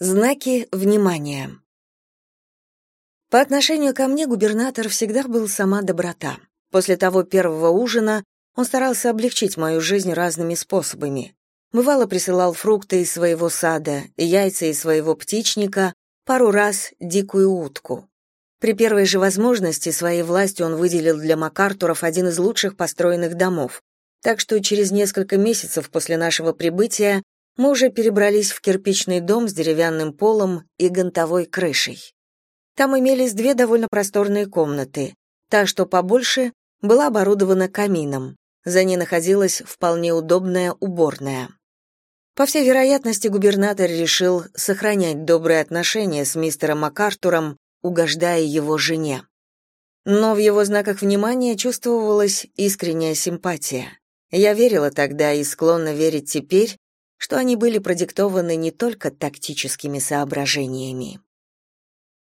Знаки внимания. По отношению ко мне губернатор всегда был сама доброта. После того первого ужина он старался облегчить мою жизнь разными способами. Бывало, присылал фрукты из своего сада, яйца из своего птичника, пару раз дикую утку. При первой же возможности своей властью он выделил для МакАртуров один из лучших построенных домов, так что через несколько месяцев после нашего прибытия мы уже перебрались в кирпичный дом с деревянным полом и гонтовой крышей. Там имелись две довольно просторные комнаты. Та, что побольше, была оборудована камином. За ней находилась вполне удобная уборная. По всей вероятности, губернатор решил сохранять добрые отношения с мистером МакАртуром, угождая его жене. Но в его знаках внимания чувствовалась искренняя симпатия. Я верила тогда и склонна верить теперь, что они были продиктованы не только тактическими соображениями.